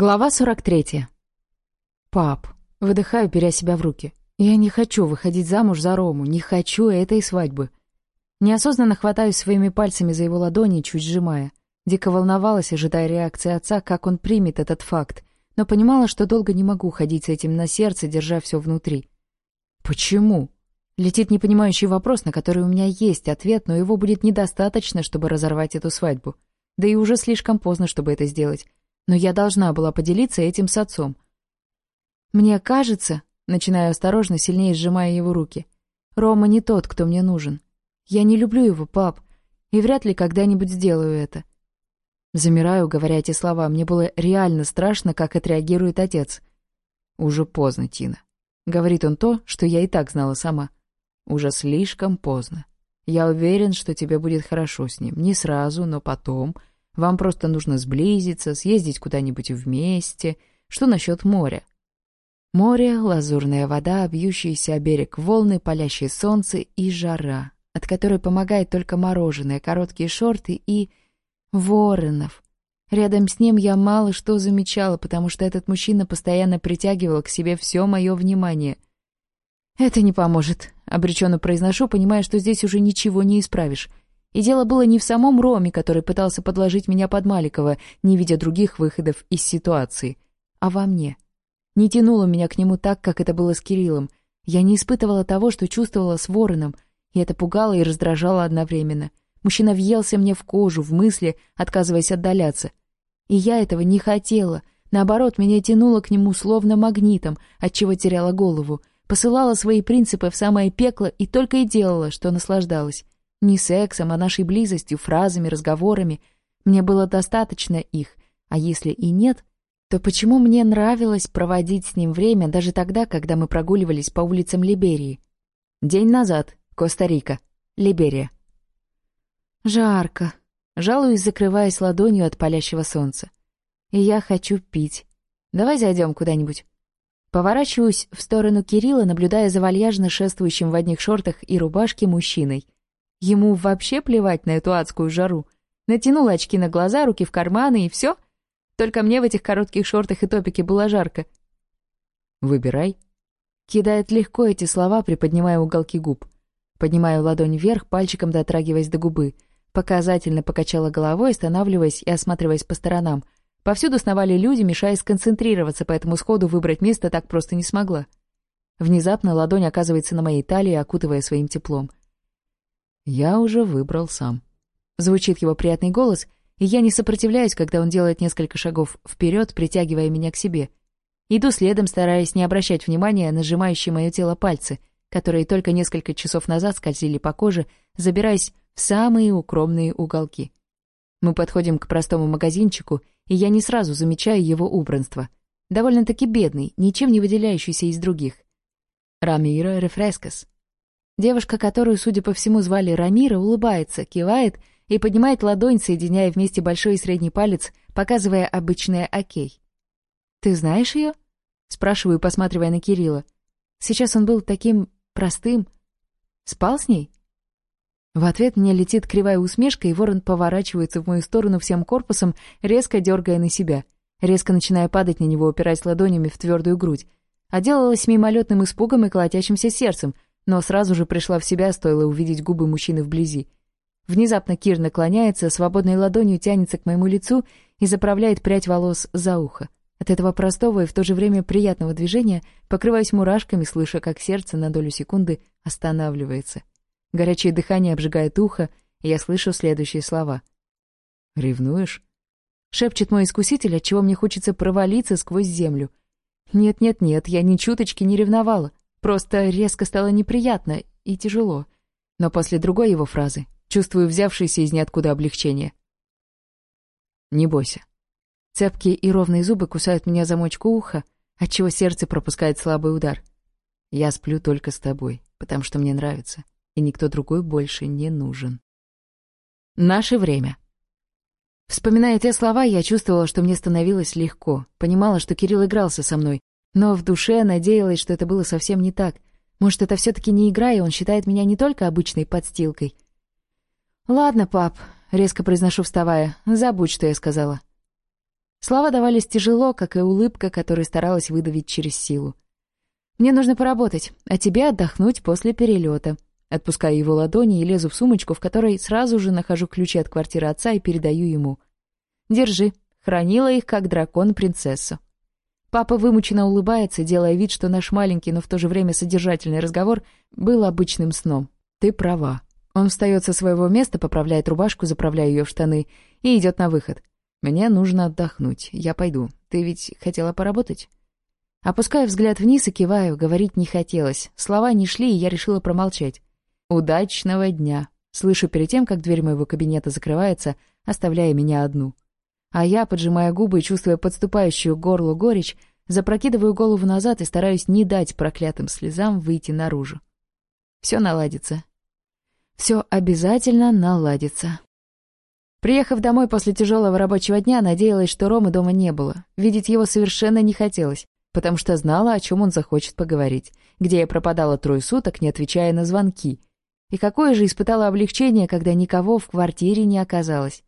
Глава 43. «Пап, выдыхаю, беря себя в руки. Я не хочу выходить замуж за Рому, не хочу этой свадьбы». Неосознанно хватаюсь своими пальцами за его ладони, чуть сжимая. Дико волновалась, ожидая реакции отца, как он примет этот факт, но понимала, что долго не могу ходить с этим на сердце, держа все внутри. «Почему?» Летит непонимающий вопрос, на который у меня есть ответ, но его будет недостаточно, чтобы разорвать эту свадьбу. Да и уже слишком поздно, чтобы это сделать но я должна была поделиться этим с отцом. «Мне кажется...» — начинаю осторожно, сильнее сжимая его руки. «Рома не тот, кто мне нужен. Я не люблю его, пап, и вряд ли когда-нибудь сделаю это». Замираю, говоря эти слова. Мне было реально страшно, как отреагирует отец. «Уже поздно, Тина». Говорит он то, что я и так знала сама. «Уже слишком поздно. Я уверен, что тебе будет хорошо с ним. Не сразу, но потом...» Вам просто нужно сблизиться, съездить куда-нибудь вместе. Что насчет моря? Море, лазурная вода, бьющиеся о берег волны, палящее солнце и жара, от которой помогает только мороженое, короткие шорты и... Воронов. Рядом с ним я мало что замечала, потому что этот мужчина постоянно притягивал к себе все мое внимание. «Это не поможет», — обреченно произношу, понимая, что здесь уже ничего не исправишь. И дело было не в самом Роме, который пытался подложить меня под Маликова, не видя других выходов из ситуации, а во мне. Не тянуло меня к нему так, как это было с Кириллом. Я не испытывала того, что чувствовала с Вороном, и это пугало и раздражало одновременно. Мужчина въелся мне в кожу, в мысли, отказываясь отдаляться. И я этого не хотела. Наоборот, меня тянуло к нему словно магнитом, отчего теряла голову, посылала свои принципы в самое пекло и только и делала, что наслаждалась. Не сексом, а нашей близостью, фразами, разговорами. Мне было достаточно их, а если и нет, то почему мне нравилось проводить с ним время даже тогда, когда мы прогуливались по улицам Либерии? День назад, Коста-Рика, Либерия. Жарко. Жалуюсь, закрываясь ладонью от палящего солнца. И я хочу пить. Давай зайдем куда-нибудь. Поворачиваюсь в сторону Кирилла, наблюдая за вальяжно шествующим в одних шортах и рубашке мужчиной — Ему вообще плевать на эту адскую жару. Натянул очки на глаза, руки в карманы и все. Только мне в этих коротких шортах и топике было жарко. «Выбирай». Кидает легко эти слова, приподнимая уголки губ. Поднимаю ладонь вверх, пальчиком дотрагиваясь до губы. Показательно покачала головой, останавливаясь и осматриваясь по сторонам. Повсюду сновали люди, мешая сконцентрироваться, поэтому сходу выбрать место так просто не смогла. Внезапно ладонь оказывается на моей талии, окутывая своим теплом. Я уже выбрал сам. Звучит его приятный голос, и я не сопротивляюсь, когда он делает несколько шагов вперед, притягивая меня к себе. Иду следом, стараясь не обращать внимания на сжимающие мое тело пальцы, которые только несколько часов назад скользили по коже, забираясь в самые укромные уголки. Мы подходим к простому магазинчику, и я не сразу замечаю его убранство. Довольно-таки бедный, ничем не выделяющийся из других. «Рамира рефрескас», Девушка, которую, судя по всему, звали Рамира, улыбается, кивает и поднимает ладонь, соединяя вместе большой и средний палец, показывая обычное окей. «Ты знаешь ее?» — спрашиваю, посматривая на Кирилла. «Сейчас он был таким простым. Спал с ней?» В ответ мне летит кривая усмешка, и ворон поворачивается в мою сторону всем корпусом, резко дергая на себя, резко начиная падать на него, упираясь ладонями в твердую грудь. А делалось мимолетным испугом и колотящимся сердцем — но сразу же пришла в себя, стоило увидеть губы мужчины вблизи. Внезапно Кир наклоняется, свободной ладонью тянется к моему лицу и заправляет прядь волос за ухо. От этого простого и в то же время приятного движения покрываюсь мурашками, слыша, как сердце на долю секунды останавливается. Горячее дыхание обжигает ухо, и я слышу следующие слова. «Ревнуешь?» — шепчет мой искуситель, отчего мне хочется провалиться сквозь землю. «Нет-нет-нет, я ни чуточки не ревновала. Просто резко стало неприятно и тяжело. Но после другой его фразы чувствую взявшееся из ниоткуда облегчение. «Не бойся». Цепкие и ровные зубы кусают меня за мочку уха, отчего сердце пропускает слабый удар. «Я сплю только с тобой, потому что мне нравится, и никто другой больше не нужен». «Наше время». Вспоминая те слова, я чувствовала, что мне становилось легко, понимала, что Кирилл игрался со мной, но в душе надеялась, что это было совсем не так. Может, это все-таки не игра, и он считает меня не только обычной подстилкой. «Ладно, пап», — резко произношу, вставая, — «забудь, что я сказала». Слова давались тяжело, как и улыбка, которую старалась выдавить через силу. «Мне нужно поработать, а тебе отдохнуть после перелета. Отпускаю его ладони и лезу в сумочку, в которой сразу же нахожу ключи от квартиры отца и передаю ему. «Держи. Хранила их, как дракон принцессу». Папа вымученно улыбается, делая вид, что наш маленький, но в то же время содержательный разговор был обычным сном. «Ты права». Он встает со своего места, поправляет рубашку, заправляя ее в штаны, и идет на выход. «Мне нужно отдохнуть. Я пойду. Ты ведь хотела поработать?» Опускаю взгляд вниз и киваю, говорить не хотелось. Слова не шли, и я решила промолчать. «Удачного дня!» Слышу перед тем, как дверь моего кабинета закрывается, оставляя меня одну. А я, поджимая губы и чувствуя подступающую горло горечь, запрокидываю голову назад и стараюсь не дать проклятым слезам выйти наружу. Все наладится. Все обязательно наладится. Приехав домой после тяжелого рабочего дня, надеялась, что Ромы дома не было. Видеть его совершенно не хотелось, потому что знала, о чем он захочет поговорить, где я пропадала трое суток, не отвечая на звонки. И какое же испытала облегчение, когда никого в квартире не оказалось.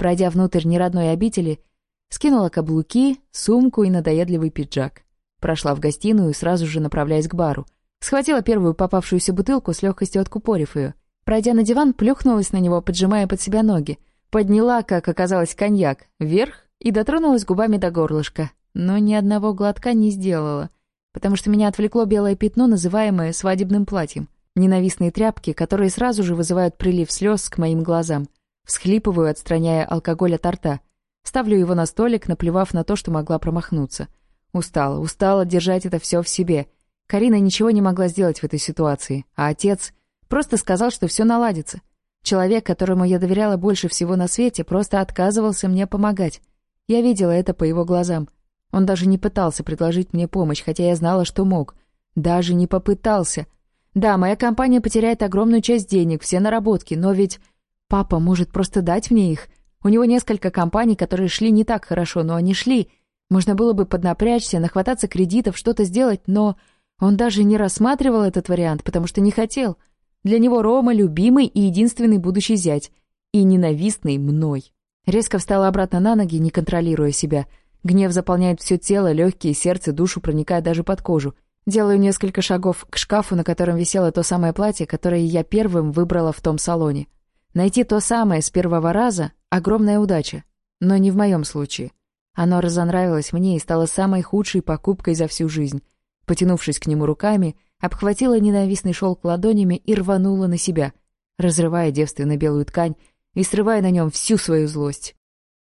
Пройдя внутрь неродной обители, скинула каблуки, сумку и надоедливый пиджак. Прошла в гостиную, сразу же направляясь к бару. Схватила первую попавшуюся бутылку, с легкостью откупорив ее. Пройдя на диван, плюхнулась на него, поджимая под себя ноги. Подняла, как оказалось, коньяк, вверх и дотронулась губами до горлышка. Но ни одного глотка не сделала, потому что меня отвлекло белое пятно, называемое свадебным платьем. Ненавистные тряпки, которые сразу же вызывают прилив слез к моим глазам. Схлипываю, отстраняя алкоголь от рта. Ставлю его на столик, наплевав на то, что могла промахнуться. Устала, устала держать это все в себе. Карина ничего не могла сделать в этой ситуации, а отец просто сказал, что все наладится. Человек, которому я доверяла больше всего на свете, просто отказывался мне помогать. Я видела это по его глазам. Он даже не пытался предложить мне помощь, хотя я знала, что мог. Даже не попытался. Да, моя компания потеряет огромную часть денег, все наработки, но ведь Папа, может, просто дать мне их? У него несколько компаний, которые шли не так хорошо, но они шли. Можно было бы поднапрячься, нахвататься кредитов, что-то сделать, но он даже не рассматривал этот вариант, потому что не хотел. Для него Рома — любимый и единственный будущий зять. И ненавистный мной. Резко встала обратно на ноги, не контролируя себя. Гнев заполняет все тело, легкие, сердце, душу, проникая даже под кожу. Делаю несколько шагов к шкафу, на котором висело то самое платье, которое я первым выбрала в том салоне. Найти то самое с первого раза — огромная удача. Но не в моем случае. Оно разонравилось мне и стало самой худшей покупкой за всю жизнь. Потянувшись к нему руками, обхватила ненавистный шелк ладонями и рванула на себя, разрывая девственно белую ткань и срывая на нем всю свою злость.